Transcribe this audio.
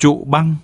trụ băng.